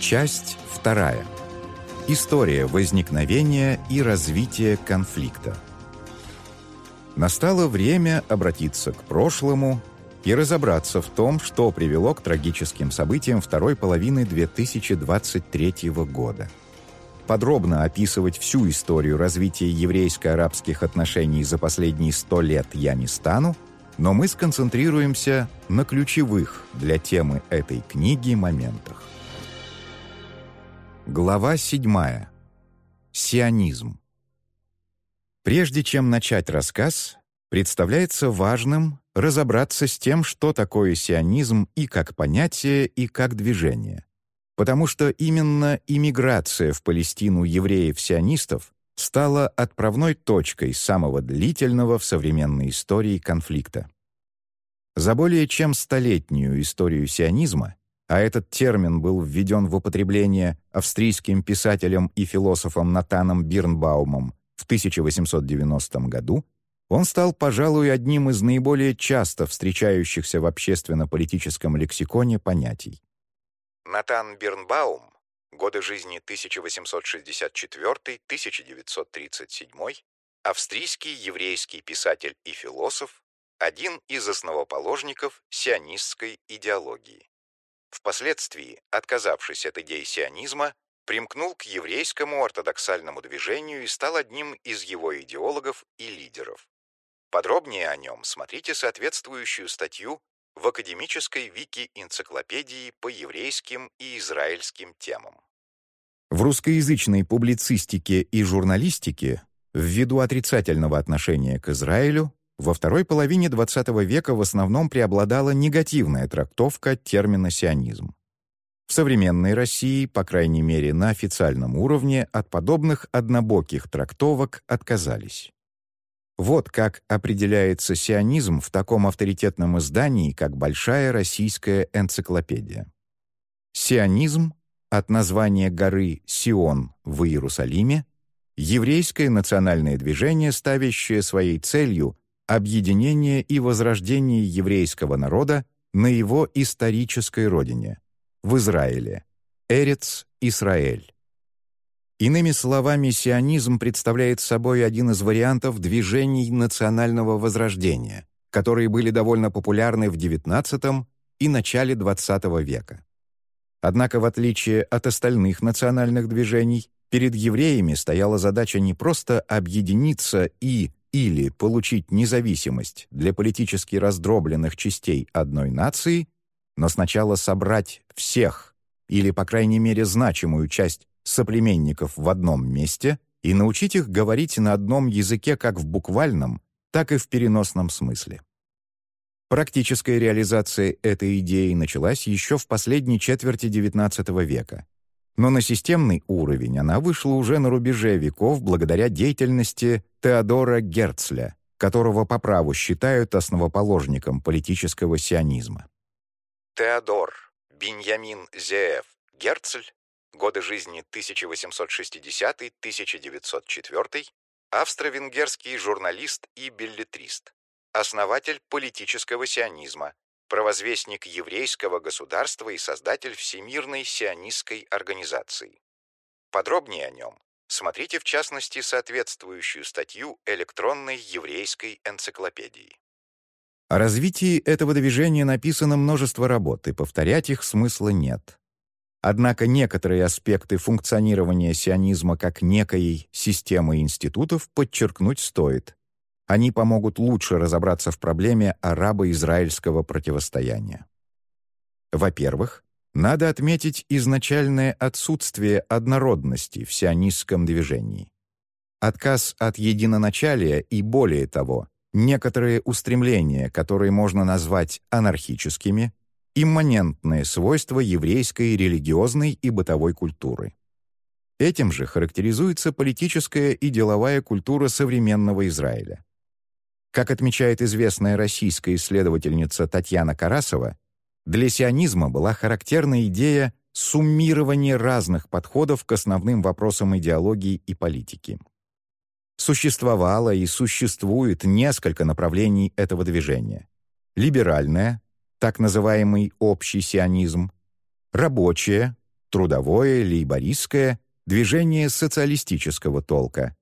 Часть вторая. История возникновения и развития конфликта. Настало время обратиться к прошлому и разобраться в том, что привело к трагическим событиям второй половины 2023 года. Подробно описывать всю историю развития еврейско-арабских отношений за последние сто лет я не стану, но мы сконцентрируемся на ключевых для темы этой книги моментах. Глава 7. Сионизм. Прежде чем начать рассказ, представляется важным разобраться с тем, что такое сионизм и как понятие, и как движение. Потому что именно иммиграция в Палестину евреев-сионистов стала отправной точкой самого длительного в современной истории конфликта. За более чем столетнюю историю сионизма а этот термин был введен в употребление австрийским писателем и философом Натаном Бирнбаумом в 1890 году, он стал, пожалуй, одним из наиболее часто встречающихся в общественно-политическом лексиконе понятий. Натан Бирнбаум, годы жизни 1864-1937, австрийский еврейский писатель и философ, один из основоположников сионистской идеологии. Впоследствии, отказавшись от идей сионизма, примкнул к еврейскому ортодоксальному движению и стал одним из его идеологов и лидеров. Подробнее о нем смотрите соответствующую статью в академической вики-энциклопедии по еврейским и израильским темам. В русскоязычной публицистике и журналистике, ввиду отрицательного отношения к Израилю, во второй половине XX века в основном преобладала негативная трактовка термина «сионизм». В современной России, по крайней мере на официальном уровне, от подобных однобоких трактовок отказались. Вот как определяется сионизм в таком авторитетном издании, как Большая российская энциклопедия. Сионизм от названия горы Сион в Иерусалиме еврейское национальное движение, ставящее своей целью объединение и возрождение еврейского народа на его исторической родине, в Израиле, Эрец Исраэль. Иными словами, сионизм представляет собой один из вариантов движений национального возрождения, которые были довольно популярны в XIX и начале XX века. Однако, в отличие от остальных национальных движений, перед евреями стояла задача не просто объединиться и или получить независимость для политически раздробленных частей одной нации, но сначала собрать всех, или, по крайней мере, значимую часть соплеменников в одном месте и научить их говорить на одном языке как в буквальном, так и в переносном смысле. Практическая реализация этой идеи началась еще в последней четверти XIX века, но на системный уровень она вышла уже на рубеже веков благодаря деятельности Теодора Герцля, которого по праву считают основоположником политического сионизма. Теодор Беньямин Зеев Герцль, годы жизни 1860-1904, австро-венгерский журналист и билетрист, основатель политического сионизма, провозвестник еврейского государства и создатель Всемирной сионистской организации. Подробнее о нем смотрите в частности соответствующую статью электронной еврейской энциклопедии. О развитии этого движения написано множество работ, и повторять их смысла нет. Однако некоторые аспекты функционирования сионизма как некой системы институтов подчеркнуть стоит, они помогут лучше разобраться в проблеме арабо-израильского противостояния. Во-первых, надо отметить изначальное отсутствие однородности в сионистском движении. Отказ от единоначалия и, более того, некоторые устремления, которые можно назвать анархическими, имманентные свойства еврейской религиозной и бытовой культуры. Этим же характеризуется политическая и деловая культура современного Израиля. Как отмечает известная российская исследовательница Татьяна Карасова, для сионизма была характерна идея суммирования разных подходов к основным вопросам идеологии и политики. Существовало и существует несколько направлений этого движения. Либеральное, так называемый общий сионизм, рабочее, трудовое, лейбористское, движение социалистического толка,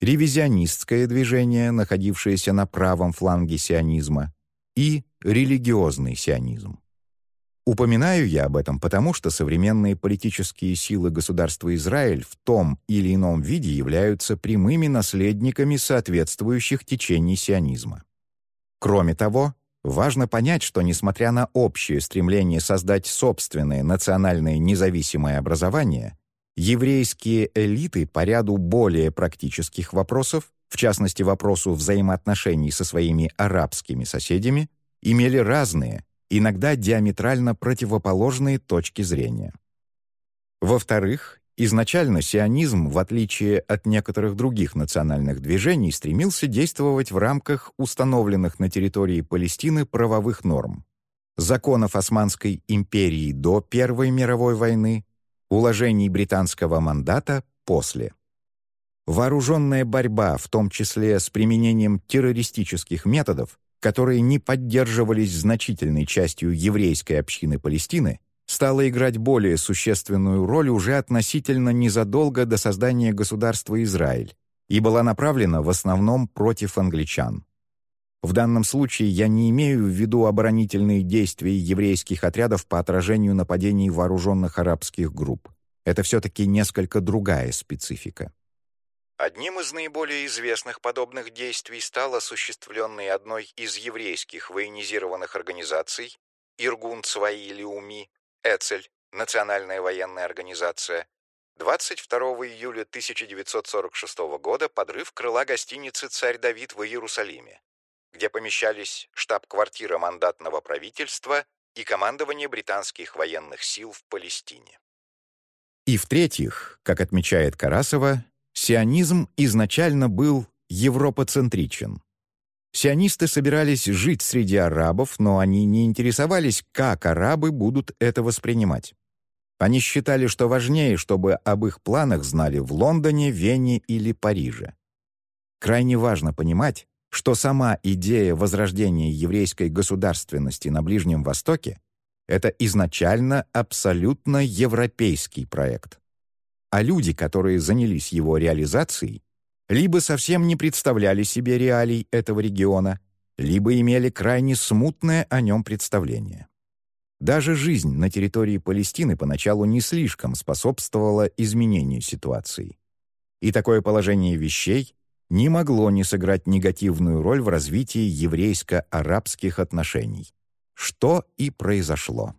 ревизионистское движение, находившееся на правом фланге сионизма, и религиозный сионизм. Упоминаю я об этом потому, что современные политические силы государства Израиль в том или ином виде являются прямыми наследниками соответствующих течений сионизма. Кроме того, важно понять, что несмотря на общее стремление создать собственное национальное независимое образование, еврейские элиты по ряду более практических вопросов, в частности вопросу взаимоотношений со своими арабскими соседями, имели разные, иногда диаметрально противоположные точки зрения. Во-вторых, изначально сионизм, в отличие от некоторых других национальных движений, стремился действовать в рамках установленных на территории Палестины правовых норм, законов Османской империи до Первой мировой войны, уложений британского мандата после. Вооруженная борьба, в том числе с применением террористических методов, которые не поддерживались значительной частью еврейской общины Палестины, стала играть более существенную роль уже относительно незадолго до создания государства Израиль и была направлена в основном против англичан. В данном случае я не имею в виду оборонительные действия еврейских отрядов по отражению нападений вооруженных арабских групп. Это все-таки несколько другая специфика. Одним из наиболее известных подобных действий стал осуществленный одной из еврейских военизированных организаций Иргун Цваи Леуми, Эцель, Национальная военная организация, 22 июля 1946 года подрыв крыла гостиницы «Царь Давид» в Иерусалиме, где помещались штаб-квартира мандатного правительства и командование британских военных сил в Палестине. И в-третьих, как отмечает Карасова, Сионизм изначально был европоцентричен. Сионисты собирались жить среди арабов, но они не интересовались, как арабы будут это воспринимать. Они считали, что важнее, чтобы об их планах знали в Лондоне, Вене или Париже. Крайне важно понимать, что сама идея возрождения еврейской государственности на Ближнем Востоке — это изначально абсолютно европейский проект а люди, которые занялись его реализацией, либо совсем не представляли себе реалий этого региона, либо имели крайне смутное о нем представление. Даже жизнь на территории Палестины поначалу не слишком способствовала изменению ситуации. И такое положение вещей не могло не сыграть негативную роль в развитии еврейско-арабских отношений, что и произошло.